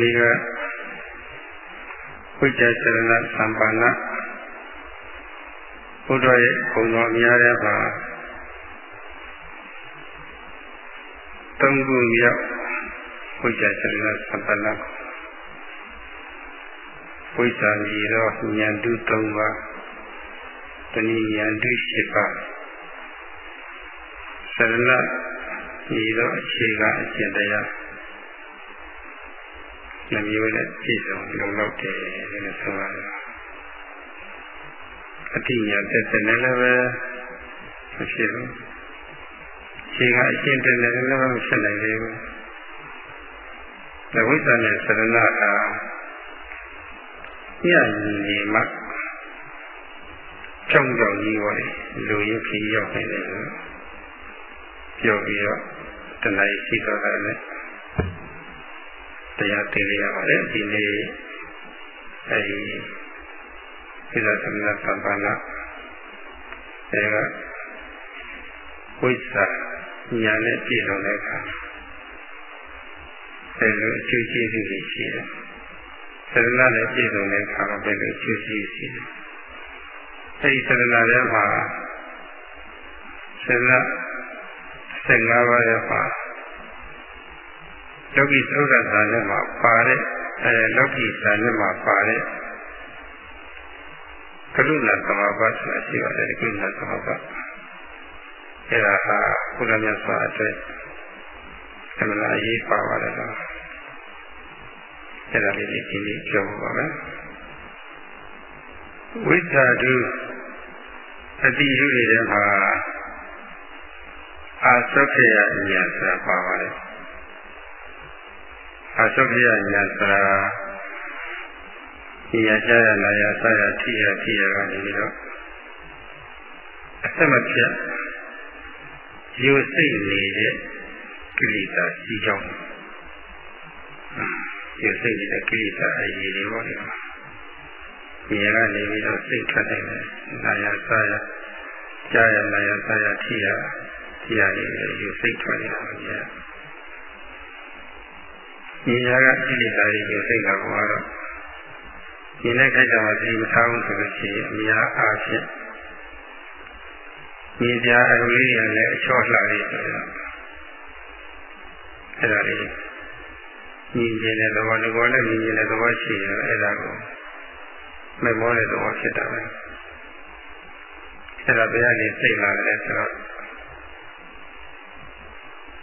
ဒီကဝိဇ္ဇာစရဏသံပါဏဘုရားရဲ့ဘုံတော်များတဲ့ပါသုံးခုမြောက်ဝိဇ္ဇာစရဏသံပါဏဝိဇ္ဇာမြည်တော့ဉာဏ်တု၃ပါးတဏှဉာဏ်တု၈ပါးစရဏမြည်တော့အခြေကအကျင့်တရား နှမျိုးနဲ့ပြည့်စုံလုံလောက်တယ်လို့ဆိုရတယ်အတိညာတက်တဲ့လည်းပဲမဖြစ်ဘူးခြေကအရှင်းတဲ့လည်းလည်းမဖြစ်နိုင်သေးဘူး။ဝိဇ္ဇာနဲ့သရဏဟာညညီနေမှကြောင်းကြောင်းကြီးပေါ်လူရင်းခီးရောက်နေတယ်လို့ပြောပြီးတော့တဏှာရှိတော့တယ် တရားသိရပါတယ်ဒီနေ့အဲဒီသီလသမဏသဗ္ဗနာအဲကဝိဇ္ဇာညာနဲ့ပြည့်စုံတဲ့အခါအဲလိုအကျိုးကျေးဇူးတွေရှိတယ်သရဏနဲ့ပြည့်စုံတဲ့အခါမှာဘယ်လိုအကျိုးကျေးဇူးရှိတယ်အဲဒီသရဏထဲမှာသရဏ15ပါးရဲ့ပါ လောကီသုဒ္ဓဇာနဲ့မှာပါတဲ့အဲလောကီဇာနဲ့မှာပါတဲ့ကရုဏာသမာပတ်ဆိုတာရှိပါတယ်ကရုဏာသမာပတ်အဲဒါဟာဘုရားမြတ်စွာအတွက်အမှန်အရေးပါပါတယ်တော့အဲဒါလေးဒီနေ့ပြောပါမယ်ဝိသတုအတိရုတွေထဲမှာအာသုခေယဉာဏ်ဆိုတာပါပါတယ် အာသုခယညာဆိုတာဒီရကြရလာရဆရာထိရထိရကနေပြီးတော့အဆက်မပြတ်ယူစိတ်နေတဲ့ကိလေသာကြီးကြောင်းယူစိတ်နေတဲ့ကိလေသာအရေးတွေပေါ့လေဒီရကနေပြီးတော့စိတ်ထွက်တယ်လာရဆရာကြားရလာရဆရာထိရထိရနေယူစိတ်ထွက်နေတာပေါ့ လေဒီညာကကိလေသာတွေကိုစိတ်ကပေါ်တော့ဒီနဲ့ခိုက်တာမှဒီမထားဘူးဆိုလို့ရှိရင်အများအားဖြင့်ဒီပြာအရုပ်လေးတွေလည်းအချော့လှလေးဆိုတော့အဲ့ဒါလေးညီကျင်တဲ့သဘောတဘောနဲ့ညီကျင်တဲ့သဘောရှိရင်အဲ့ဒါကိုမမောတဲ့သဘောဖြစ်တာပဲအဲ့ဒါဘယ်ကနေစိတ်လာတယ်ဆိုတော့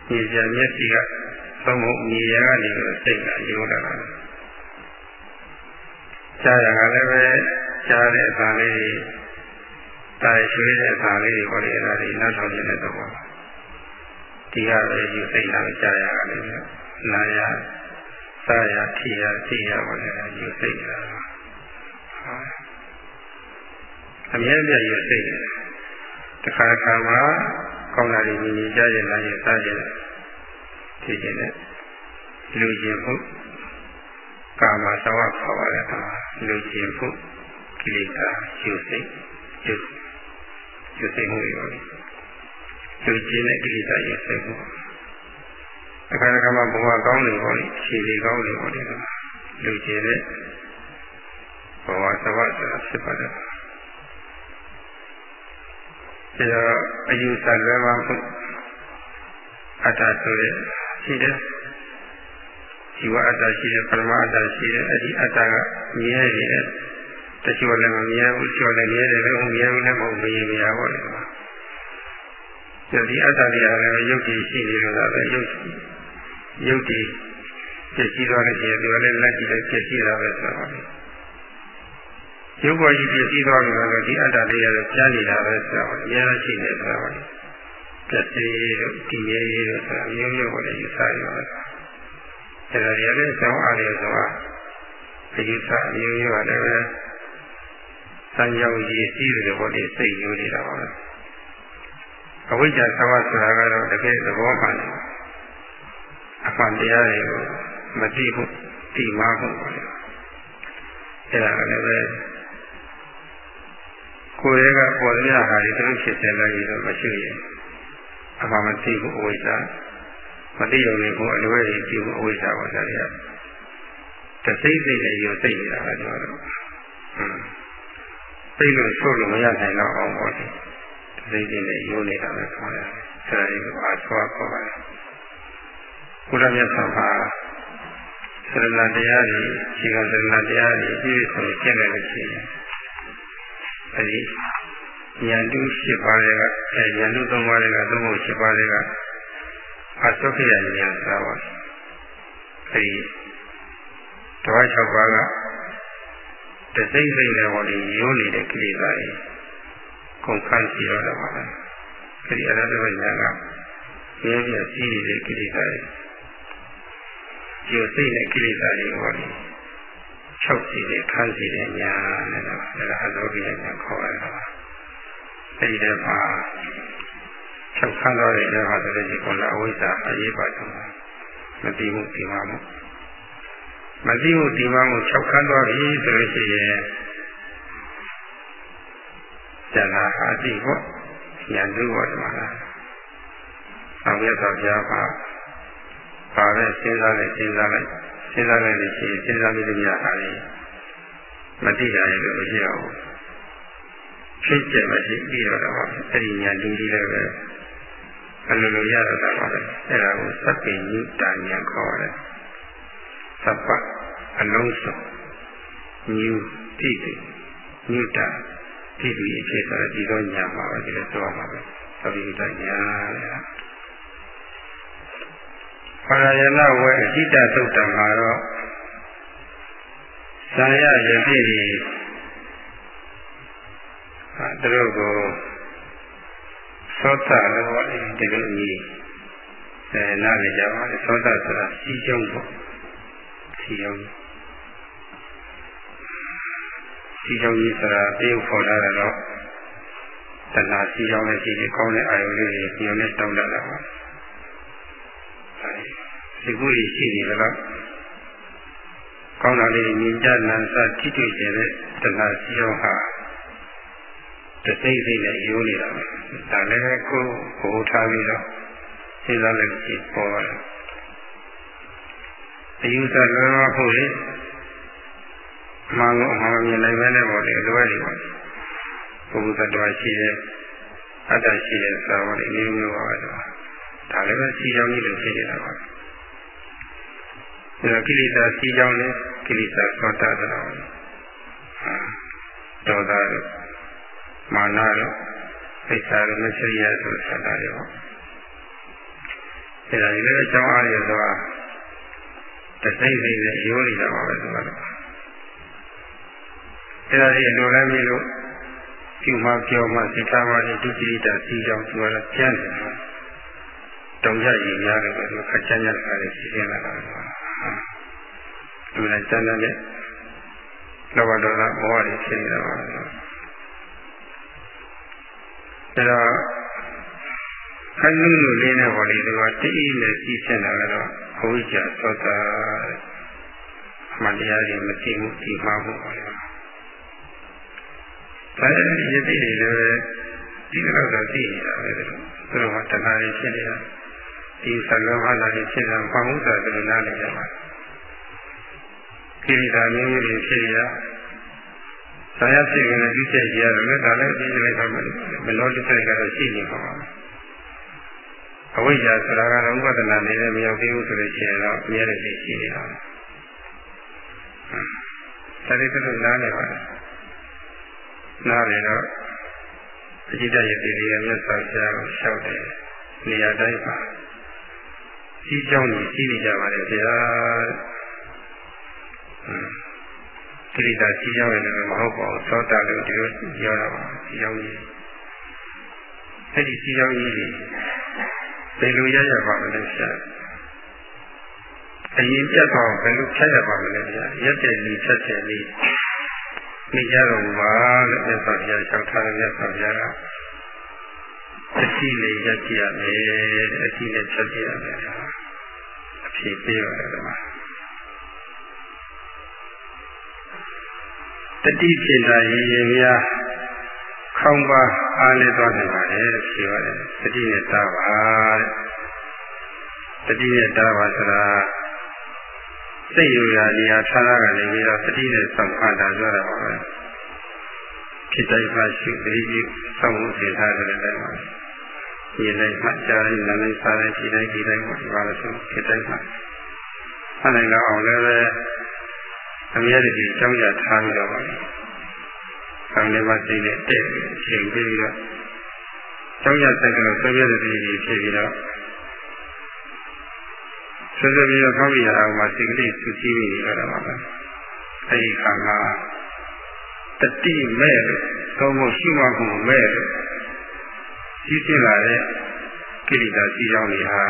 ညီကျင်မျက်စိက သုံးဖို့နေရာကနေပြီးစိတ်ကရိုးလာတာကြားရတာလည်းပဲကြားတဲ့အခါလေးတွေတာရွှေတဲ့အခါလေးတွေပေါ်လေအဲ့ဒါတွေနောက်ဆောင်နေတဲ့သဘောဒီကပဲယူစိတ်လာကြားရတာလည်းနာရစားရထိရထိရပေါ်လေယူစိတ်လာအမြဲတမ်းယူစိတ်တခါခါမှာကောင်းတာတွေမြင်မြင်ကြားရလာရင်စားကြတယ် ဖြစ်ခြင်းနဲ့လူကျင်ဖို့ကာမသဝခေါ်ပါတဲ့အခါလူကျင်ဖို့ကိလေသာယူစိတ်ယူယူစိတ်မှုတွေပါလေလူကျင်တဲ့ကိလေသာယူစိတ်မှုအခါတစ်ခါမှာဘဝကောင်းနေပါလေခြေတွေကောင်းနေပါလေလူကျင်တဲ့ဘဝသဝဆိုတာဖြစ်ပါတယ်ဒါတော့အယူဆလွဲမှာမှုအတ္တဆိုတဲ့ ရှိတယ်ဇီဝအတ္တရှိတယ်ပရမအတ္တရှိတယ်အဲ့ဒီအတ္တကမြဲနေတယ်တချို့လည်းမမြဲဘူးတချို့လည်းမြဲတယ်လို့မမြဲဘူးလည်းမဟုတ်ဘူးမြဲပါလေဒီအတ္တတွေကလည်းရုပ်တည်ရှိနေလို့ပဲရုပ်ရုပ်တည်ပြည့်စည်သွားလို့ရှိရင်ဒီကလည်းလက်ကြည့်လည်းပြည့်စည်တာပဲဆိုတော့ရုပ်ပေါ်ကြီးပြည့်စည်သွားလို့လည်းဒီအတ္တလေးရတော့ကြားနေတာပဲဆိုတော့အများကြီးရှိနေဆိုတော့ပြ ည့်စည်လို့တည်ရဲရဲလို့ဆိုတာမျိုးမျိုးကိုလည်းယူဆရပါတယ်။အဲဒါတွေလည်းကျောင်းအားရဆိုတာအယူဆမျိုးမျိုးကလည်းပဲစံကြောင်ရည်စည်းတယ်ဘောလေးစိတ်ယူနေတာပါပဲ။အဝိဇ္ဇာသဝဆိုတာကတော့တကယ်သဘောမှန်တယ်။အမှန်တရားတွေကိုမသိဘူးသိမှဘူးပါလေ။အဲဒါကလည်းပဲကိုယ်ရဲ့ကပေါ်ရဟာဒီသူဖြစ်တယ်လည်းတော့မရှိရင် အမှန်မသိဘူးအဝိဇ္ဇာမသိရုံနဲ့ကိုအလွဲကြီးသိဘူးအဝိဇ္ဇာပါဒါတွေကတစိမ့်စိတ်နဲ့ရုပ်စိတ်နေတာပဲကျွန်တော်တို့စိတ်လို့ဆိုလို့မရနိုင်တော့အောင်ပေါ့လေတစိမ့်စိတ်နဲ့ရုပ်နေတာပဲခေါ်တယ်ဆရာကြီးကအားဆွားခေါ်ပါတယ်ဘုရားမြတ်စွာဘုရားသရဏတရားတွေခြေကသရဏတရားတွေပြည့်စုံကျင့်တယ်လို့ရှိရင်အဲဒီ ဉာဏ်တု၈ပါးတွေကအဲဉာဏ်တု၃ပါးတွေကသုံးဖို့၈ပါးတွေကအသုခိယဉာဏ်ဆိုတာပါအဲဒီတဝါ၆ပါးကတစိမ့်စိမ့်နဲ့ဟောဒီရိုးနေတဲ့ကိလေသာတွေကုန်ခန်းစီရတော့ပါလားအဲဒီအရဟတဝိညာဉ်ကမြဲမြဲစီးနေတဲ့ကိလေသာတွေဒီစိတ်နဲ့ကိလေသာတွေဟောဒီချုပ်စီတဲ့ခန်းစီတဲ့ညာနဲ့တော့အဲဒါအသောပိယညာခေါ်ရတာပါ အဲဒီတည်းမှာချုပ်ခန်းတော်တဲ့နေရာဆိုတဲ့ဒီကုလအဝိဇ္ဇာအရေးပါဆုံးမသိမှုဒီမှာမို့မသိမှုဒီမှာမို့ချုပ်ခန်းတော်ပြီဆိုလို့ရှိရင်ဇာနာအတိပေါ့ညာသူ့ဘောဓမ္မလားဆောင်ရသောဘုရားပါပါပဲစဉ်းစားလိုက်စဉ်းစားလိုက်စဉ်းစားလိုက်လို့ရှိရင်စဉ်းစားပြီးလို့ရတာလေမတိရရင်လို့မရှိတော့ဘူး ဖြစ်ချက်မရှိပြီးတော့တော့အဲ့ဒီညာလူကြီးလည်းပဲအလိုလိုရတော့တာပါပဲအဲ့ဒါကိုသဗ္ဗညုတညာခေါ်တယ်သဗ္ဗအလုံးစုံညုတိတိညုတတိတိအဖြစ်ဆိုတော့ဒီတော့ညာပါပဲဒီလိုဆိုရမှာပဲသဗ္ဗညုတညာတဲ့ပရယနာဝေအတိတသုတ်တံမှာတော့ဇာယယတိတွေဟာ သူတို့ကိုသောတာလို့ဒီလိုကြီးအဲနားလည်ကြပါလေသောတာဆိုတာစီးကျုံပေါ့စီးကျုံစီးကျုံကြီးဆိုတာတရုပ်ဖော်လာတော့တဏှာစီးကျုံနဲ့ရှိတယ်ကောင်းတဲ့အာယုလေးတွေညုံနဲ့တောင်းတတာပါဒီခုကြီးရှိနေတော့ကောင်းတာလေးမြင်ကြနန်းစားထိတွေ့ကြတဲ့တဏှာစီရောဟာ တစိမ့်စိမ့်နဲ့ရိုးနေတာပဲဒါလည်းကိုယ်ဟိုထားပြီးတော့စဉ်းစားလိုက်ကြည့်ပေါ်တယ်အယူဆလွန်သွားဖို့လေမှန်လို့အမှန်မြင်နိုင်ပဲနဲ့ပေါ့လေလိုအပ်နေပါဘုရားတော်ရှိတယ်အတ္တရှိတယ်ဆိုတော့ဒီမျိုးမျိုးပါပဲဒါလည်းပဲစီကြောင်းကြီးလို့ဖြစ်နေတာပါဒါကိလေသာစီကြောင်းနဲ့ကိလေသာသောတာဆိုတာဒေါသတို့ မာနတို့သိစ္စာတို့မရှိရဆိုဆိုတာတွေပေါ့အဲဒါကြီးလည်းအကြောင်းအားရဆိုတာတသိမ့်သိနဲ့ရိုးနေတာပါပဲဆိုတော့အဲဒါကြီးလိုလည်းမလို့ပြုမှပြောမှစိတ်ထားမှဒုတိယတာစီကြောင်းသူကကျန်တယ်တုံရရည်များတယ်ဆိုခက်ချမ်းချမ်းတာလေးရှိနေတာပါသူလည်းကျန်တဲ့လောဘဒေါသမောဟတွေဖြစ်နေတာပါ ဒါတော့ခဏလို့လေးနဲ့ဟောလေဒီကတိအိနဲ့စီးဆက်လာတော့အဝိဇ္ဇာသောတာမှန်တရားတွေမသိမှုဒီမှာဖို့ပါလေဒါလည်းယတိတွေလည်းဒီလောက်တော့သိနေတာပဲသူတို့ကတဏှာတွေဖြစ်နေတာဒီသလောဟနာတွေဖြစ်တာဘာမှုသာသူနားလည်ကြပါကိရိတာမျိုးမျိုးတွေဖြစ်နေတာ ဆရာဖြစ်ရင်လည်းဒီချက်ကြီးရတယ်လေဒါလည်းဒီလိုပဲမလို့ဒီချက်ကတော့ရှိနေပါမှာအဝိဇ္ဇာဆိုတာကတော့ဥပဒနာနေနဲ့မရောက်သေးဘူးဆိုလို့ရှိရင်တော့အများကြီးရှိနေတာဒါလေးကတော့နားနေပါလားနားနေတော့အจิตရဲ့ဒီဒီရဲ့မြတ်စွာဘုရားကိုလျှောက်တယ်နေရာတိုင်းပါကြီးကြောင်းကြီးကြီးနေကြပါလေဗျာ ကိရိတာကြီးကြောင်းရတယ်မဟုတ်ပါဘူးသောတာလို့ဒီလိုပြောတာပါကြီးကြောင်းကြီးအဲ့ဒီကြီးကြောင်းကြီးဘယ်လိုရရပါမလဲဆရာအရင်ပြတ်သွားဘယ်လိုဖြတ်ရပါမလဲဗျာရက်တဲ့ဒီဖြတ်တဲ့ဒီမိကြတော်ပါလို့မြတ်စွာဘုရားရှောက်ထားတဲ့မြတ်စွာဘုရားကအရှိလေးရက်ကြည့်ရမယ်အရှိနဲ့ဖြတ်ကြည့်ရမယ်အဖြစ်ပေးပါတယ်ကွာ တတိဖြစ်တာရည်ရည်များခေါင်းပါအားနဲ့သွားနိုင်ပါတယ်လို့ပြောရတယ်တတိနဲ့တားပါတဲ့တတိနဲ့တားပါဆိုတာစိတ်ယူရာနေရာဌာနကနေပြီးတော့တတိနဲ့စောင့်ခါတာပြောတာပါပဲဖြစ်တိုင်းမှရှိတတိပြုစောင့်မှုသင်ထားကြတယ်လည်းပါဒီတိုင်းမှကြားတိုင်းနားတိုင်းစားတိုင်းဒီတိုင်းဒီတိုင်းပေါ့ဒီပါလို့ဆိုဖြစ်တိုင်းမှအဲ့ဒါလည်းအောင်လည်းပဲ အမြဲတည်းအကြောင်းရထားပြီးတော့ပါ။ဆောင်းနေပါစိတ်နဲ့တဲ့ချိန်ပြီးတော့ကျောင်းရဆက်ကလို့ဆွေးပြတဲ့ပြည်ကြီးဖြစ်ပြီးတော့ဆွေးပြပြီးတော့ကောင်းပြီရအောင်မှာစိတ်ကလေးသူကြည့်နေရတာပါပဲ။အဲဒီခါမှာတတိမဲ့လို့သုံးဖို့ရှိမှမှုမဲ့လို့ကြီးကျင်းလာတဲ့ကိလေသာစီကြောင်းတွေဟာ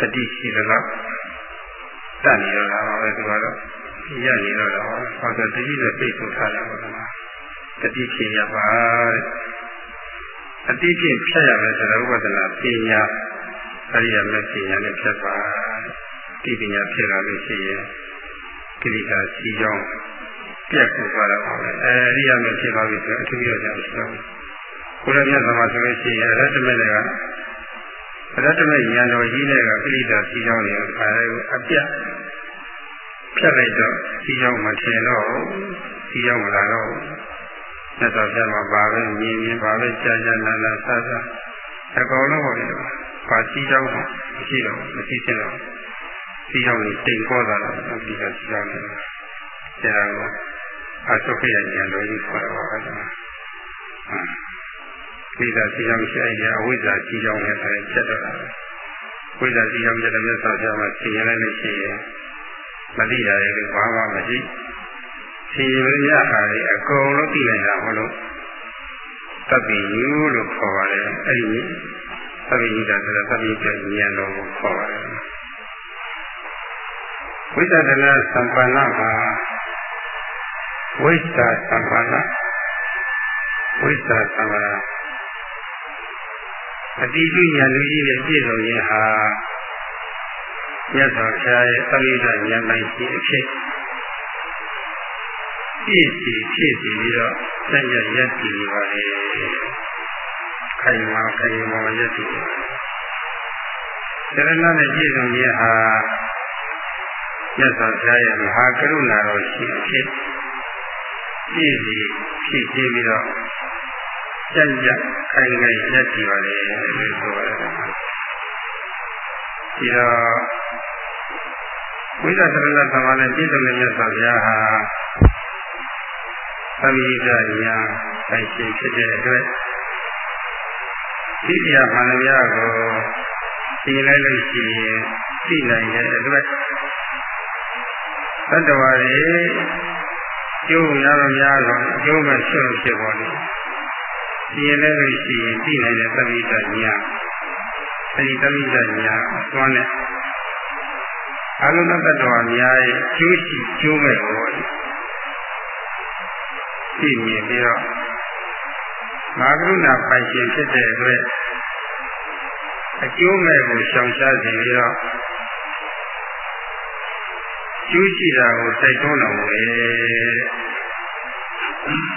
တတိရှိသလားတတ်နေတော့တာပါပဲဒီကတော့ ရနေတော့တာပါ။ဘာသာတတိနဲ့ပြည့်စုံထားတာပါလား။တတိဖြစ်ရပါတဲ့အတိဖြင့်ဖြတ်ရမယ်ဆိုတော့ဝိပဿနာပညာအရိယာမဲ့ပညာနဲ့ဖြတ်ပါဒီပညာဖြစ်လာလို့ရှိရင်ကိလေသာစီကြောင်းပြတ်ကိုသွားတော့ပါပဲအဲအရိယာမဲ့ဖြစ်သွားပြီဆိုအထူးရကြမရှိတော့ဘူးဘုရားမြတ်စွာဘုရားဆိုလို့ရှိရင်အရတ္တမဲ့တွေကအရတ္တမဲ့ဉာဏ်တော်ကြီးတွေကကိလေသာစီကြောင်းတွေကိုဒါတွေကိုအပြတ် ဖြတ်လိုက်တော့စီကြောင်းမထင်တော့စီကြောင်းမလာတော့မြတ်စွာဘုရားမှာပါပဲမြင်မြင်ပါပဲကြာကြာနာနာဆဆအကောင်လုံးပါလေပါစီကြောင်းမရှိတော့မရှိစင်တော့စီကြောင်းကြီးတိမ်ပေါ်လာတော့ဒီကစီကြောင်းကြီးကျန်တော့အဆုခိယဉာဏ်တော်ကြီးခေါ်တော့အဲ့ဒါဝိဇ္ဇာစီကြောင်းရှိအဲ့ဒီအဝိဇ္ဇာစီကြောင်းနဲ့ဆိုရင်ချက်တော့တာဝိဇ္ဇာစီကြောင်းချက်တဲ့မြတ်စွာဘုရားမှာသင်ရလိုက်လို့ရှိရင် မသိတာလည်းဘာမှမရှိစီရင်ရဟာလေအကုန်လုံးသိနိုင်တာမဟုတ်လို့တပ်ပြီးယူလို့ခေါ်ပါတယ်အဲ့ဒီတပ်ပြီးယူတာဆိုတော့တပ်ပြီးပြဉာဏ်တော်ကိုခေါ်ပါတယ်ဝိသဒနာသံပန္နမှာဝိသသံပန္နဝိသသံပန္နအတိအကျဉာဏ်လူကြီးရဲ့ပြည့်စုံခြင်းဟာ မြတ်စွာဘုရားရဲ့သမိဒဉာဏ်ပိုင်းရှိအဖြစ်ပြည့်စီဖြည့်စီပြီးတော့စัญญရက်တည်နေပါလေခိုင်မာခိုင်မာရက်တည်နေပါသရဏနဲ့ပြည့်စုံခြင်းဟာမြတ်စွာဘုရားရဲ့မဟာကရုဏာတော်ရှိအဖြစ်ပြည့်စီဖြည့်စီပြီးတော့စัญญခိုင်ခိုင်ရက်တည်ပါလေလို့ဆိုရတယ်ဒီတော့ ဝိသသရဏသမားနဲ့ပြည့်စုံတဲ့မြတ်စွာဘုရားဟာသမိဒညာပိုင်ရှင်ဖြစ်တဲ့အတွက်သိရမှန်များကိုသိလိုက်လို့ရှိရင်သိနိုင်တဲ့အတွက်သတ္တဝါတွေကျိုးရတော့များတော့အကျိုးပဲဖြစ်လို့ဖြစ်ပေါ်တယ်သိရလိုက်လို့ရှိရင်သိနိုင်တဲ့သမိဒညာအဲဒီသမိဒညာအစွမ်းနဲ့ အလုံးစုံသတ္တဝါများရဲ့ကျိုးရှိကျိုးမဲ့ပေါ်တယ်သိမြင်ပြီးတော့မာကရုဏာပိုင်ရှင်ဖြစ်တဲ့အတွက်အကျိုးမဲ့ကိုရှောင်ရှားစေပြီးတော့ကျိုးရှိတာကိုတိုက်တွန်းတော်မူလေ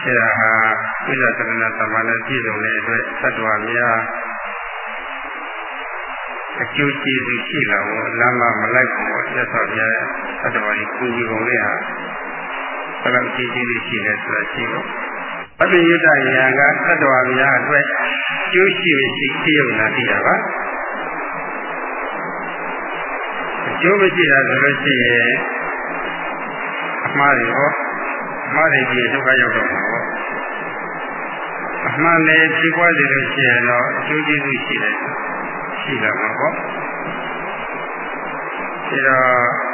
အဲဒါဟာဝိဇ္ဇာသရဏသမဏပြည့်စုံတဲ့အတွက်သတ္တဝါများ အကျိုးကျေးဇူးရှိလာဖို့လမ်းမမလိုက်ဖို့ရသော်ပြသတ္တဝါကြီးကူညီကုန်လေဟာဘယ်လောက်ကြည့်ကြည့်လေးရှိလဲဆိုတာရှိတော့အပိယတယံကသတ္တဝါများအတွက်ကျိုးရှိမရှိသိရုံသာသိတာပါအကျိုးမရှိတာဆိုလို့ရှိရင်အမှားတွေဟောအမှားတွေကြီးဒုက္ခရောက်တော့မှာဟောအမှန်လည်းဖြစ်ပွားစေလို့ရှိရင်တော့အကျိုးကျေးဇူးရှိတယ် ရှိတာမှာဟောဒါတော့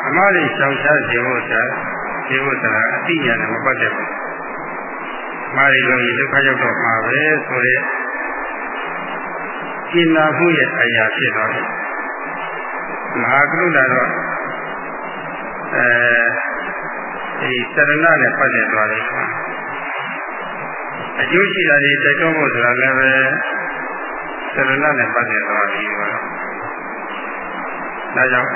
အမှားတွေရှောင်ရှားစေဖို့ဆိုတာဒီဥစ္စာအတိညာနဲ့မပတ်သက်ဘူး။မာရီလိုဒုက္ခရောက်တော့မှာပဲဆိုရဲကျင်နာမှုရဲ့အရာဖြစ်တော့တယ်။မဟာကရုဏာတော့အဲဒီစရဏနဲ့ပတ်သက်သွားတယ်။အကျိုးရှိတာတွေတိုက်တွန်းဖို့ဆိုတာလည်းပဲ စရဏနဲ့ပတ်သက်သွားပြီပေါ့။ဒါကြောင့်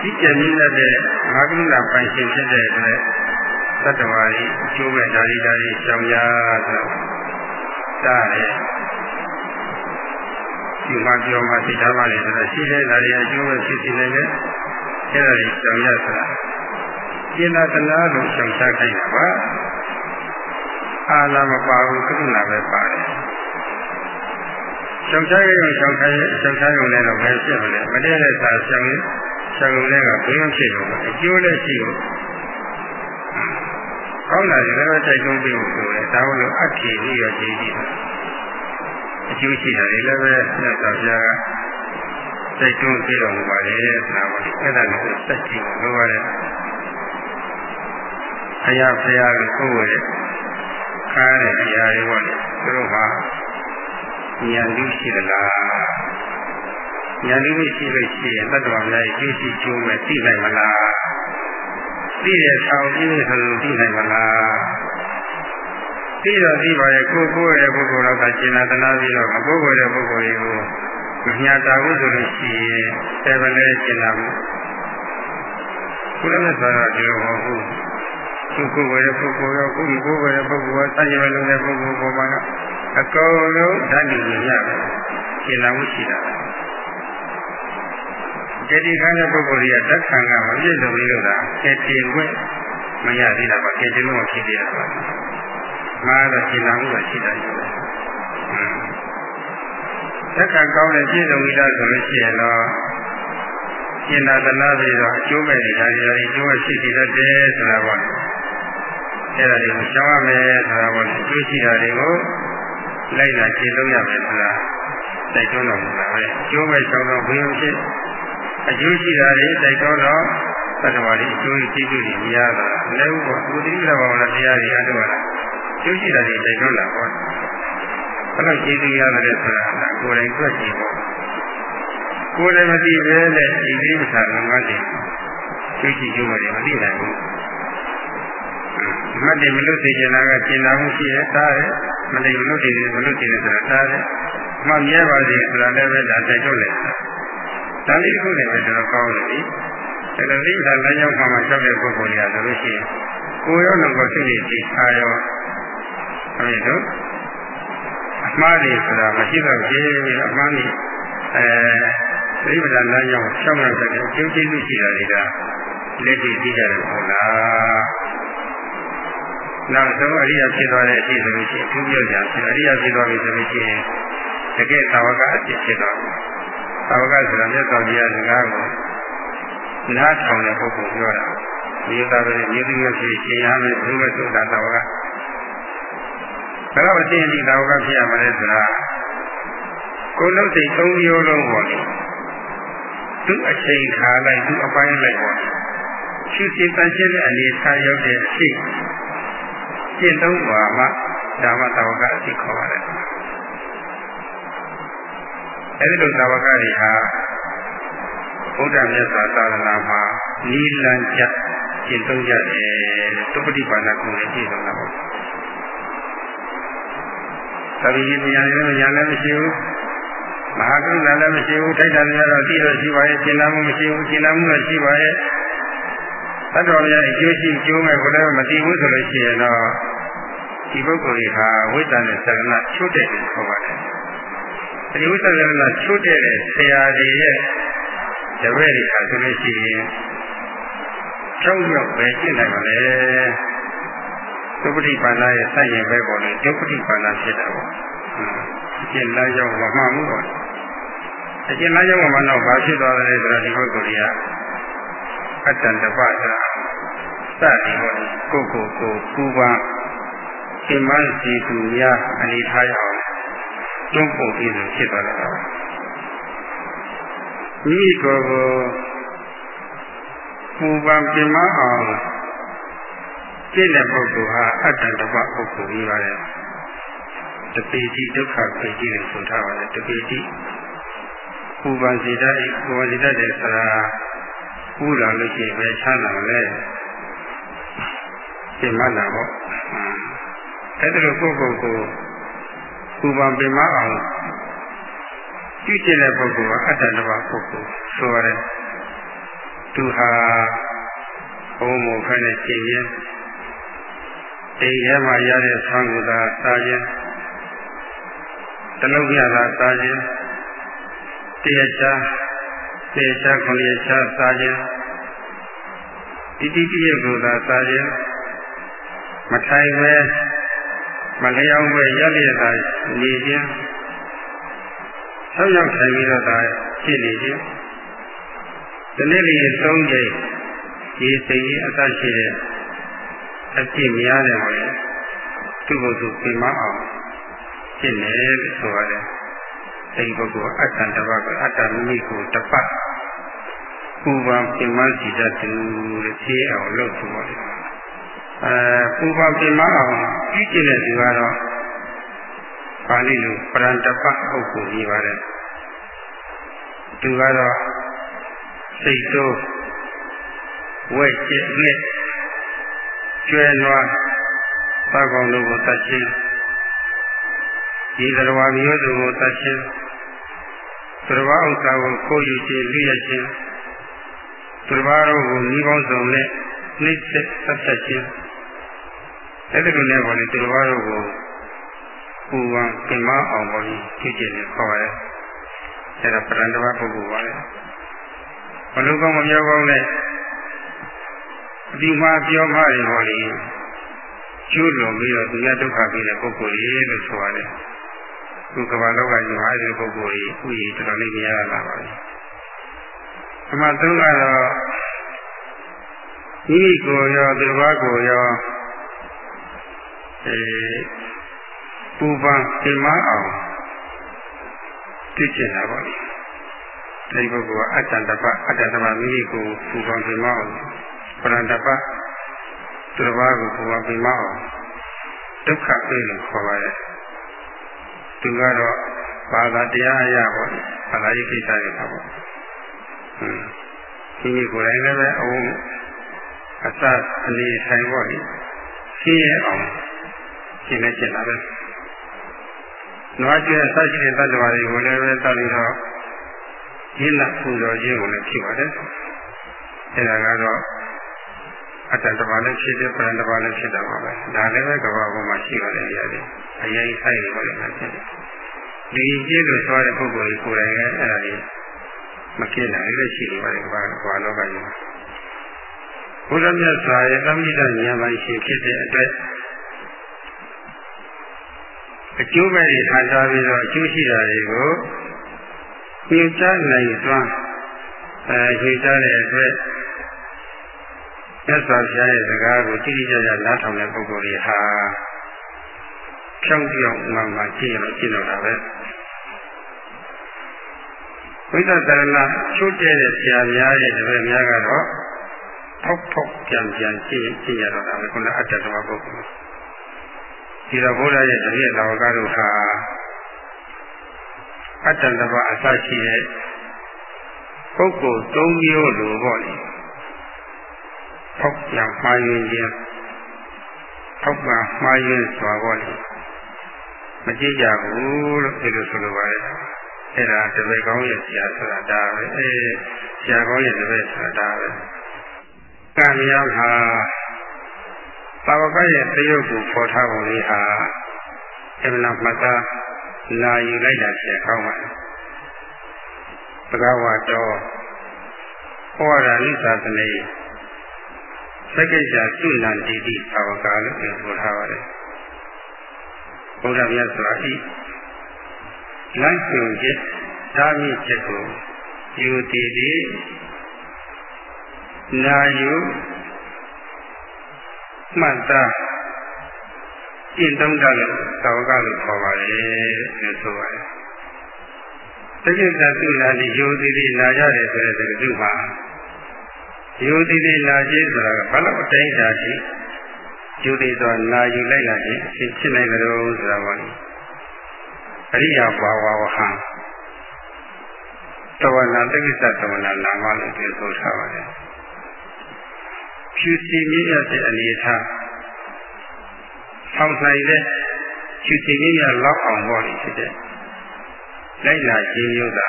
ကြီးကျယ်မြင့်တဲ့မဟာကရုဏာပိုင်ရှင်ဖြစ်တဲ့အတွက်သတ္တဝါကြီးအကျိုးမဲ့ဓာရီဓာရီရှောင်ရဆိုတာလေဒီယူမှပြောမှသိထားပါလေဆိုတော့ရှိတဲ့ဓာရီအကျိုးပဲဖြစ်စီနိုင်တယ်အဲ့ဒါကြီးကြောင်ရဆိုတာကျင်နာတနာလို့ရှောင်ရှားခိုင်းတာပါ အာလာမပါဘူးကရုဏာပဲပါတယ်ရှောင်ရှားရုံရှောင်ခိုင်းရှောင်ရှားရုံနဲ့တော့ပဲဖြစ်မလဲမတည့်တဲ့စာရှောင်ရှောင်ရုံနဲ့ကဘယ်လိုဖြစ်ရုံလဲအကျိုးလည်းရှိဘူးကောင်းတာလည်းတော့တိုက်တွန်းပြီးဆိုတယ်ဒါမှမဟုတ်အထေလေးရကြည့်ကြည့်အကျိုးရှိတာလည်းပဲဆက်တော်ပြားကတိုက်တွန်းပြီးတော်မူပါလေဆိုတာပါလေအဲ့ဒါကိုစက်ကြည့်လို့ရတယ်အရာဖရာကိုကိုယ်ရဲ့ ခါတဲ့နေရာတွေပေါ့လေသူတို့ဟာဉာဏ်လူရှိသလားဉာဏ်လူရှိလို့ရှိရင်တတ္တဝါများရဲ့ကျိုးရှိကျိုးမဲ့သိနိုင်မလားသိတဲ့ဆောင်ပြည့်ဆိုလို့သိနိုင်မလားသိတော့သိပါရဲ့ကိုကိုရဲ့ပုဂ္ဂိုလ်တော့ကရှင်းလာသနာပြီးတော့မကိုကိုရဲ့ပုဂ္ဂိုလ်တွေကိုမညာတာဘူးဆိုလို့ရှိရင်တယ်ဗလဲရှင်းလာမှုခုလည်းဆိုတော့ဒီလိုမဟုတ်ဘူး သူကိုယ်ရဲ့ပုဂ္ဂိုလ်ရောကိုယ်ကိုယ်ရဲ့ပုဂ္ဂိုလ်ရောစัจ java လုံးတဲ့ပုဂ္ဂိုလ်ပေါ်မှာအကုန်လုံးဓာတ်ဉာဏ်ရတယ်ရှင်းလာမှုရှိတာတတိခန်းတဲ့ပုဂ္ဂိုလ်ကြီးကတက်ခံကမပြည့်စုံဘူးလို့သာကဲတင်ခွင့်မရသေးတာပါကဲတင်လို့ဖြစ်သေးတာပါမှားတော့ရှင်းလာမှုပဲရှိတယ်တက်ခံကောင်းတဲ့ပြည့်စုံပြီလားဆိုလို့ရှိရင်တော့ရှင်းတာသလားပြီးတော့အကျိုးမဲ့နေတာတွေအကျိုးရှိတည်တတ်တယ်ဆိုတာပေါ့ အဲ့ဒါတွေကိုရှောင်ရမယ်ဆိုတာပေါ့အကျိုးရှိတာတွေကိုလိုက်လာရှင်းလို့ရမယ်ဆိုတာတိုက်တွန်းတော်မူတာပဲအကျိုးမဲ့ရှောင်တော့ဘုရင်ဖြစ်အကျိုးရှိတာတွေတိုက်တော့တော့သတ္တဝါတွေအကျိုးရှိကျိုးတွေများတာလည်းဥပ္ပဘုဒ္ဓိလဘာဝနာတရားတွေအတော့လားကျိုးရှိတာတွေတိုက်တော့လာပေါ့ဘယ်လိုကျေးဇူးရတယ်ဆိုတာကိုယ်တိုင်တွေ့ကြည့်ပေါ့ကိုယ်လည်းမသိပဲနဲ့ဒီလေးမသာငါးတယ်ကျိုးရှိကျိုးတွေမသိနိုင်ဘူး မတ်တယ်မလို့သိချင်တာကကျင်နာမှုရှိရဲ့တားတယ်မသိမလို့သိတယ်မလို့သိတယ်ဆိုတာတားတယ်မှမြဲပါစေဆိုတာလည်းပဲဒါတိုက်တော့လေဒါလေးတစ်ခုနဲ့ပဲကျွန်တော်ကောင်းတယ်ဒီဒါလည်းဒါလမ်းကြောင်းမှာရှောက်တဲ့ပုဂ္ဂိုလ်တွေကဆိုလို့ရှိရင်ကိုယ်ရောလည်းကိုယ်စိတ်ကြီးကြီးအားရောအဲဒီတော့အမှားတွေဆိုတာမရှိတော့ဘူးအမှားတွေအဲပြိပဒလမ်းကြောင်းရှောက်ရတဲ့အကျိုးကျေးဇူးရှိတာတွေကလက်တွေ့သိကြတယ်ဟုတ်လား နောက်ဆုံးအရိယာဖြစ်သွားတဲ့အဖြစ်ဆိုလို့ရှိရင်သူပြောကြတယ်အရိယာဖြစ်သွားပြီဆိုလို့ရှိရင်တကယ်သာဝကအဖြစ်ဖြစ်သွားတယ်သာဝကဆိုတာမြတ်စွာဘုရားစကားကိုနားထောင်တဲ့ပုဂ္ဂိုလ်ပြောတာဒီသာပဲမြေသူမျိုးဖြစ်ရှင်ရမယ်ဘုရားဆိုတာသာဝကဘယ်တော့အရှင်ဒီသာဝကဖြစ်ရမလဲဆိုတာကိုယ်လုံးစိတ်သုံးမျိုးလုံးပေါ်နေသူအချိန်ခါလိုက်သူအပိုင်းလိုက်ပေါ်ရှိစီပန်းရှင်းတဲ့အနေထားရောက်တဲ့အဖြစ် ကျင့်သုံးပါမှဒါမှသာဝကအဖြစ်ခေါ်ပါတယ်အဲဒီလိုသာဝကတွေဟာဘုရားမြတ်စွာသာသနာမှာနိလန်ကျကျင့်သုံးကြတယ်သုပတိပါဒကုနဲ့ပြည့်စုံတာပေါ့သတိဉာဏ်လည်းဉာဏ်လည်းမရှိဘူးမဟာကရုဏာလည်းမရှိဘူးထိုက်တာလည်းတော့သိတော့ရှိပါရဲ့ရှင်းလမ်းမှုမရှိဘူးရှင်းလမ်းမှုလည်းရှိပါရဲ့သတ္တဝါများအကျိုးရှိကျိုးမဲ့ကိုလည်းမသိဘူးဆိုလို့ရှိရင်တော့ ဒီပုဂ္ဂိုလ်ကြီးဟာဝိတ္တနဲ့သရဏချွတ်တယ်လို့ခေါ်ပါတယ်ဒီဝိသရဏချိုးတဲ့ဆရာကြီးရဲ့တပည့်တွေဟာဆိုလို့ရှိရင်ကျောင်းရောက်ပဲရှင်းနိုင်ပါလေသုပတိပါဏရဲ့စိုက်ရင်ပဲပေါ်လေဒုပတိပါဏဖြစ်တာပေါ့အကျဉ်းလမ်းရောက်မမှန်ဘူးပေါ့အကျဉ်းလမ်းရောက်မှတော့ဘာဖြစ်သွားတယ်ဆိုတော့ဒီပုဂ္ဂိုလ်ကြီးကအတ္တတပ္ပသာစသည်ပေါ့ကိုကိုကိုပူပန် ရှင်မစီသူများအနေထားရအောင်တွန်းပို့ပြီးဖြစ်သွားတာပါမိမိကိုယ်ကိုပူပန်ပြမအောင်ကျင့်တဲ့ပုဂ္ဂိုလ်ဟာအတ္တတပပုဂ္ဂိုလ်ကြီးပါလေတပိတိဒုက္ခပိတိလို့ဆိုထားပါတယ်တပိတိပူပန်စေတတ်ပူပန်စေတတ်တယ်ဆိုတာပူလာလို့ရှိရင်ပဲချမ်းသာလဲပြမလာပေါ့ အဲ့ဒါလိုပုဂ္ဂိုလ်ကိုပူပန်ပင်မအောင်ပြုကျင့်တဲ့ပုဂ္ဂိုလ်ကအတ္တတဘာပုဂ္ဂိုလ်ဆိုရတယ်သူဟာဘုံမောခနဲ့ရှင်းရင်အိမ်ထဲမှာရတဲ့ဆံကိုသာစားခြင်းတလုံးရတာစားခြင်းတရားချာတရားချာခုနှစ်ချာစားခြင်းတိတိတိယကိုသာစားခြင်းမထိုင်ပဲ မလျောင်းပဲရလျက်သာနေခြင်းဆောက်ရောက်ထိုင်ပြီးတော့သာရှိနေခြင်းဒီနေ့လေးသုံးချိန်ဒီစိတ်ကြီးအသက်ရှိတဲ့အဖြစ်များတယ်ဟောလေသူ့ဘုသူပြမအောင်ဖြစ်နေလို့ဆိုရတယ်အဲဒီပုဂ္ဂိုလ်အတ္တတပတ်ကအတ္တမိမိကိုတပတ်ပူပန်ပြမစီတတ်သူလို့ဖြေအောင်လုပ်သူပါလေ အဲပူပန်ပြမအောင်ကြီးကျယ်တဲ့သူကတော့ပါဠိလိုပရံတပတ်အုပ်ကိုကြီးပါတယ်သူကတော့စိတ်ဆိုးဝဲကျက်နဲ့ကျွဲနွားသကောင်တို့ကိုတတ်ချင်းဒီတော်မျိုးတို့ကိုတတ်ချင်းတော်ဥစ္စာကိုကိုယူခြင်းလိရခြင်းတော်တို့ကိုဤပေါင်းစုံနဲ့နှိမ့်ဆက်ဆက်ဆက်ခြင်း အဲ့ဒီလိုနဲ့ပေါ်လေတော်တို့ကိုပူဝံပင်မအောင်ပေါ်ကြီးကြည့်ကြည့်နေခေါ်ရတယ်အဲ့ဒါပရံတဝပုဂ္ဂိုလ်ပါလေဘလို့ကောင်းမပြောကောင်းလဲအဒီမှာပြောမှရင်ဟောလေကျိုးလွန်ပြီးတော့သူရဒုက္ခပြီးတဲ့ပုဂ္ဂိုလ်ကြီးလို့ဆိုရတယ်ခုကမ္ဘာလောကကြီးမှာအဲဒီပုဂ္ဂိုလ်ကြီးဥယျာဉ်တော်တော်လေးများလာပါပြီအမှသုံးကတော့မိမိကိုယ်ရောသူတစ်ပါးကိုရော အဲပူပန်ပြမအောင်သိကျင်တာပါလေအဲဒီပုဂ္ဂိုလ်ကအတ္တတပအတ္တတပမိမိကိုပူပန်ပြမအောင်ပရဏတပသူတစ်ပါးကိုပူပန်ပြမအောင်ဒုက္ခပေးလို့ခေါ်ပါရဲ့သူကတော့ဘာသာတရားအရာပေါ့ဘာသာရေးကိစ္စတွေပါပေါ့ဟွန်းဒီနေ့ကိုယ်တိုင်လည်းပဲအဝအစအနေဆိုင်ပေါ့လေရှင်းရအောင် ရှင်းနေချင်တာပဲနွားကျွဲဆက်ရှိတဲ့တ attva တွေကိုလည်းပဲတောက်ပြီးတော့ရင်းလာပူဇော်ခြင်းကိုလည်းဖြစ်ပါတယ်အဲဒါကတော့အတ္တတဘာလည်းဖြစ်တယ်ပရံတဘာလည်းဖြစ်တာပါပဲဒါလည်းပဲကဘာပေါ်မှာရှိပါတယ်အရာတွေအရင်ဆိုင်နေပါလိမ့်မယ်ဖြစ်တယ်ဒီကျင်းလို့သွားတဲ့ပုဂ္ဂိုလ်ကြီးကိုယ်တိုင်ကအဲ့ဒါလေးမကိနိုင်လို့ရှိနေပါတယ်ကဘာကဘာလောကကြီးမှာဘုရားမြတ်စွာရဲ့အမိတဉာဏ်ပိုင်းရှိဖြစ်တဲ့အတွက် အကျိုးပဲတွေခံစားပြီးတော့အကျိုးရှိတာတွေကိုညွှန်ကြားနိုင်စွမ်းအဲညွှန်ကြားတဲ့အတွက်မြတ်စွာဘုရားရဲ့စကားကိုကြည့်ကြကြနားထောင်တဲ့ပုဂ္ဂိုလ်တွေဟာဖြောင်းပြောင်းမှမှကြည့်ရလို့ကြည့်တော့တာပဲဝိသတရဏချိုးကျဲတဲ့ဆရာများရဲ့တပည့်များကတော့ထောက်ထောက်ပြန်ပြန်ကြည့်ကြည့်ရတော့တာပဲခုနအတ္တတမပုဂ္ဂိုလ် ဒီတော့ဘုရားရဲ့တပည့်တော်ကတို့ဟာအတ္တတမအစရှိတဲ့ပုဂ္ဂိုလ်၃မျိုးလိုပေါ့လေထောက်ပြန်မှားယွင်းခြင်းထောက်ပါမှားယွင်းစွာပေါ့လေမကြည့်ကြဘူးလို့ဒီလိုဆိုလိုပါတယ်အဲ့ဒါတပည့်ကောင်းရဲ့ဆရာဆိုတာဒါပဲအဲဆရာကောင်းရဲ့တပည့်ဆိုတာဒါပဲကံများဟာ ပါဝကရဲ့တရုပ်ကိုပေါ်ထားပုံလေးဟာအမှန်မှတ်သားလာယူလိုက်တာဆရာကောင်းပါဘဂဝါတော်ဟောရာလိသာသနေသက္ကိစ္စသုလံတိတိပါဝကလို့ပြောထားပါတယ်ဘုရားမြတ်စွာဤလမ်းညွှန်ချက်ဓာမြင့်ချက်ကိုယူတည်တည်နာယူ မှတ်သားကျင့်သုံးတတ်လို့သာဝကလို့ခေါ်ပါလေလို့ဆိုပါတယ်တက္ကိစ္စသုလာတိယူတည်တည်နာရတယ်ဆိုတဲ့ဒီလိုပါယူတည်တည်နာခြင်းဆိုတာကဘယ်လောက်အတိုင်းတာရှိယူတည်သောနာယူလိုက်တာချင်းအဖြစ်ဖြစ်နိုင်ကြလို့ဆိုတာပါလေအရိယာဘာဝဝဟံတဝနာတက္ကိစ္စတဝနာနာမလို့ပြောဆိုထားပါတယ် ဖြူစီမြင့်ရတဲ့အနေထားဆောင်ဆိုင်တဲ့ဖြူစီမြင့်ရလောက်အောင်ပေါ့လေဖြစ်တဲ့လိုက်လာခြင်းမျိုးသာ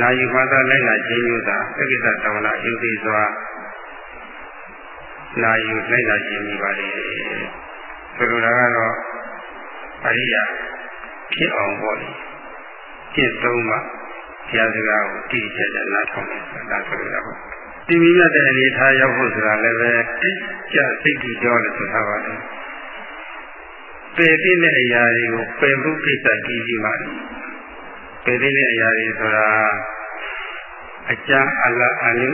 နာယူမှသာလိုက်လာခြင်းမျိုးသာတက္ကိစ္စတဝနာယူပြီးစွာနာယူလိုက်လာခြင်းမိပါလေဆိုလိုတာကတော့အရိယာဖြစ်အောင်ပေါ့လေကျင့်သုံးမှတရားစကားကိုတိကျကျနားထောင်နေတာဆိုရတာပေါ့ ဒီမိရတဲ့အနေထားရောက်ဖို့ဆိုတာလည်းပဲတိကျစိတ်ကြည်ကြောလို့ဆိုတာပါလေပယ်တဲ့အရာတွေကိုပယ်ဖို့ကိစ္စကြီးကြီးပါပယ်တဲ့အရာတွေဆိုတာအကျမ်းအလအနု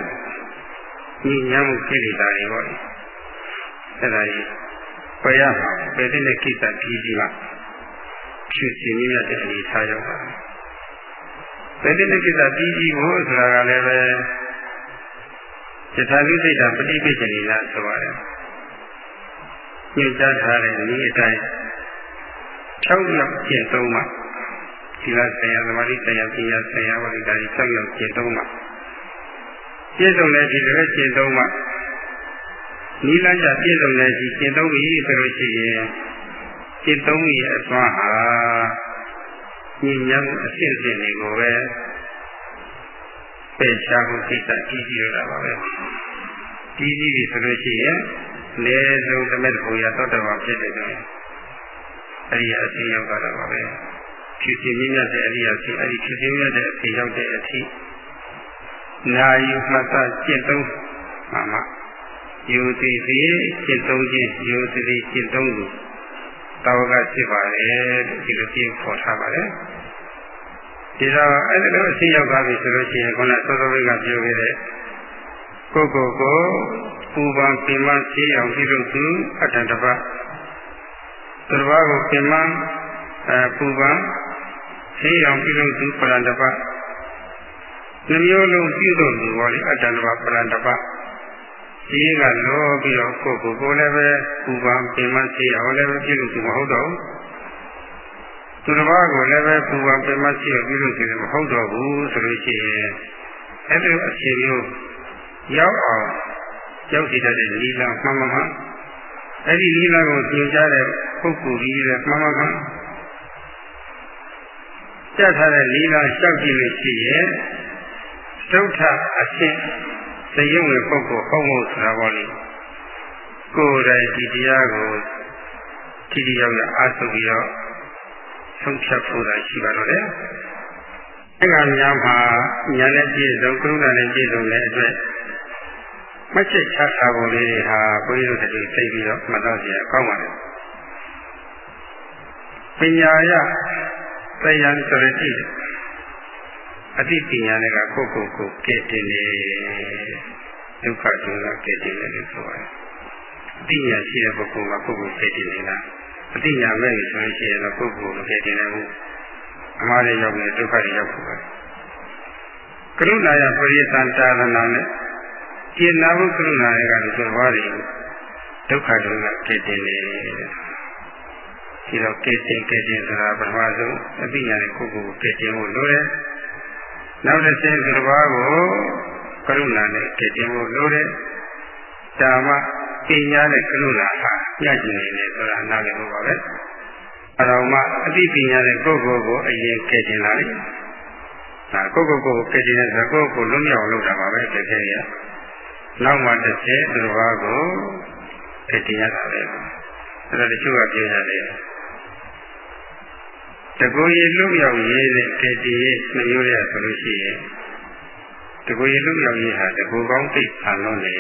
ညဉ့်ညမ်းမှုကိလေသာတွေပေါ့အဲ့ဒါကြီးပယ်ရမှာပယ်တဲ့ကိစ္စကြီးကြီးပါဖြူစင်မြတ်တဲ့အနေထားရောက်ပါပယ်တဲ့ကိစ္စကြီးကြီးဖို့ဆိုတာကလည်းပဲ ယထာပိစိတ်တာပฏิပိစိနေလားဆိုပါတယ်ညွှန်ကြားထားတဲ့ဤအတိုင်း6ရောက်ကျင့်သုံးမှဒီလားဆရာသမာဓိဆရာပညာဆရာဝိဒါကြီး6ရောက်ကျင့်သုံးမှပြည့်စုံတဲ့ဒီလိုကျင့်သုံးမှနီးလန်းကြပြည့်စုံတဲ့ဒီကျင့်သုံးပြီဆိုလို့ရှိရင်ကျင့်သုံးရဲ့အစွမ်းဟာညဉ့်ညမ်းအစစ်အစစ်တွေကိုပဲ ပယ်ရှားမှုကိစ္စကြီးကြီးရတာပါပဲကြီးကြီးပြီဆိုလို့ရှိရင်လေဆုံးသမက်တဘူရသောတဘာဖြစ်တယ်ဆိုရင်အဲ့ဒီအစီရောက်တာပါပဲဖြစ်စီမြင့်မြတ်တဲ့အရိယာစီအဲ့ဒီဖြစ်စီမြတ်တဲ့အစီရောက်တဲ့အထိနာယုမှတ်သကျင့်သုံးမှာမှယူသိစီကျင့်သုံးခြင်းယူသိကျင့်သုံးလို့တာဝကဖြစ်ပါလေဒီလိုပြခေါ်ထားပါတယ် ဒီတော့အဲ့ဒီလိုအရှိရောက်သွားပြီဆိုလို့ရှိရင်ခုနသောသောဘိကပြောခဲ့တဲ့ကိုယ်ကိုယ်ကိုပူပန်ပင်မရှိအောင်ပြုလုပ်သူအတ္တတပတ်သူတစ်ပါးကိုပင်မအဲပူပန်ရှိအောင်ပြုလုပ်သူပရံတပတ်နှမျိုးလုံးပြုလုပ်သူဟောလေအတ္တတပတ်ပရံတပတ်ဒီကလောပြီးတော့ကိုယ်ကိုယ်ကိုလည်းပဲပူပန်ပင်မရှိအောင်လည်းပဲပြုလုပ်သူမဟုတ်တော့ဘူး သူတစ်ပါးကိုလည်းပဲပူပန်ပင်မရှိအောင်ပြုလုပ်သူမဟုတ်တော့ဘူးဆိုလို့ရှိရင်အဲ့ဒီအချိန်မျိုးရောက်အောင်ရောက်စီတတ်တဲ့နိလမှန်မှန်မှန်အဲ့ဒီနိလကိုသင်ကြားတဲ့ပုဂ္ဂိုလ်ကြီးလည်းမှန်မှန်မှန်ကြက်ထားတဲ့နိလလျှောက်ကြည့်လို့ရှိရင်သုထအရှင်သရုပ်ဝင်ပုဂ္ဂိုလ်ဟုတ်မဟုတ်ဆိုတာပေါ့လေကိုယ်တိုင်ဒီတရားကိုတိတိယောက်ရအားထုတ်ပြီးတော့ ဆုံးဖြတ်ဖို့သာရှိပါတော့တယ်အဲ့ကများမှာညာနဲ့ပြည့်စုံကရုဏာနဲ့ပြည့်စုံတဲ့အတွက်မချစ်ချတာပုံလေးတွေဟာဘုန်းကြီးတို့တည်းသိပြီးတော့မှတ်သားစရာကောင်းပါတယ်ပညာရတရားစရတိအတိပညာနဲ့ကကိုယ့်ကိုယ်ကိုကဲ့တင်နေဒုက္ခဒုက္ခကဲ့တင်နေလို့ဆိုရတယ်အတိညာရှိတဲ့ပုဂ္ဂိုလ်ကကိုယ့်ကိုယ်ကဲ့တင်နေတာ အတိညာမဲ့ဆိုလို့ရှိရင်တော့ကိုယ့်ကိုယ်ကိုကဲ့တင်နေဘူးအမှားတွေရောက်နေဒုက္ခတွေရောက်ဖို့ပဲကရုဏာယပရိသန္တာရဏနဲ့ကျင်နာမှုကရုဏာရဲ့ကလည်းဆိုဘာတွေဒုက္ခဒုက္ခကဲ့တင်နေဒီတော့ကဲ့တင်ကဲ့တင်ဆိုတာပထမဆုံးအသိဉာဏ်နဲ့ကိုယ့်ကိုယ်ကိုကဲ့တင်ဖို့လိုတယ်နောက်တစ်ဆင့်ဒီဘာကိုကရုဏာနဲ့ကဲ့တင်ဖို့လိုတယ်ဒါမှပညာနဲ့ကရုဏာဟာ ညှကျင်နေတယ်ဆိုတာနားလည်ဖို့ပါပဲအတော်မှအသိပညာနဲ့ကိုယ့်ကိုယ်ကိုအရင်ကဲ့တင်လာလိမ့်ဒါကိုယ့်ကိုယ်ကိုကဲ့တင်တဲ့ဆိုကိုယ့်ကိုယ်လုံးမြောက်လုပ်တာပါပဲတကယ်ရနောက်မှတစ်ချက်သူတော်ဘာကိုကဲ့တင်ရတာပဲအဲ့ဒါတချို့ကပြောကြတယ်တကူရီလူမြောက်ရေးနဲ့ကဲ့တင်ရေးနှမျိုးရဆိုလို့ရှိရင်တကူရီလူမြောက်ရေးဟာတကူကောင်းသိဆံလို့နေ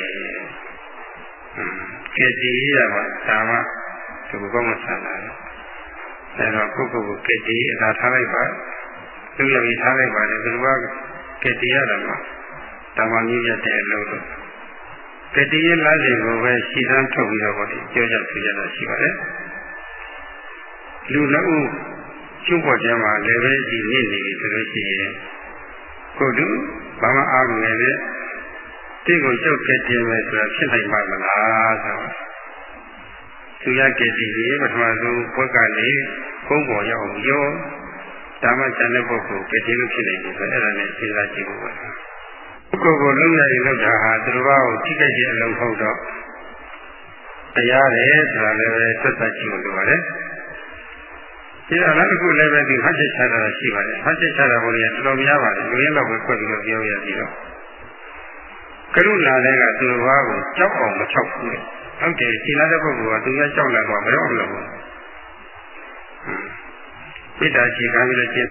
ကဲ့တင်ရေးရမှာဒါမှတကူကောင်းမဆံတာအဲတော့ကိုယ့်ကိုယ်ကိုကဲ့တင်ရေးအသာထားလိုက်ပါလူမြောက်ရေးထားလိုက်ပါတယ်ဘယ်လိုကကဲ့တင်ရတာမှာဓမ္မနည်းရတဲ့အလုပ်လို့ကတိယလမ်းစဉ်ကိုပဲရှင်းသန်းထုတ်ပြီးတော့ပြောကြပြကြတာရှိပါတယ်လူနှစ်ဦးကျုပ်ပေါ်ကျမ်းမှာလည်းပဲဒီနေနေပြီဆိုလို့ရှိရင်ကိုတူဘာမှအားမငယ်နဲ့တိ တ်ကိုကျုပ်ကဲ့တင်မယ်ဆိုတာဖြစ်နိုင်ပါမလားဆိုတော့သူရကဲ့တင်ပြီးပထမဆုံးဘွက်ကနေကုန်းပေါ်ရောက်ရောဒါမှကျန်တဲ့ပုဂ္ဂိုလ်ကဲ့တင်လို့ဖြစ်နိုင်တယ်ဆိုအဲ့ဒါနဲ့စဉ်းစားကြည့်ဖို့ပါကိုယ်ကိုလုံးရည်လောက်တာဟာသူတို့ဘာကိုထိခိုက်ခြင်းအလုံးဟုတ်တော့တရားတယ်ဆိုတာလည်းပဲသက်သက်ကြည့်လို့လိုပါတယ်။ဒီအလားတစ်ခုလည်းပဲဒီဟတ်ချက်ချတာရှိပါတယ်။ဟတ်ချက်ချတာဘုရားတော်တော်များပါတယ်။လူရင်းတော့ပဲခွက်ပြီးတော့ပြောရပြီးတော့ ကရုဏာလည်းကသူတို့ဘာကိုကြောက်အောင်မချောက်ဘူးလေ။ဟုတ်တယ်ခြေလာတဲ့ပုဂ္ဂိုလ်ကသူများကြောက်လာတော့မရောဘူးလို့။ဟွန်းပိဋ္ဌာခြေခံပြီးတော့ကျင့်